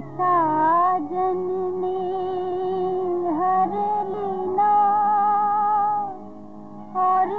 साजन ने हर जननी और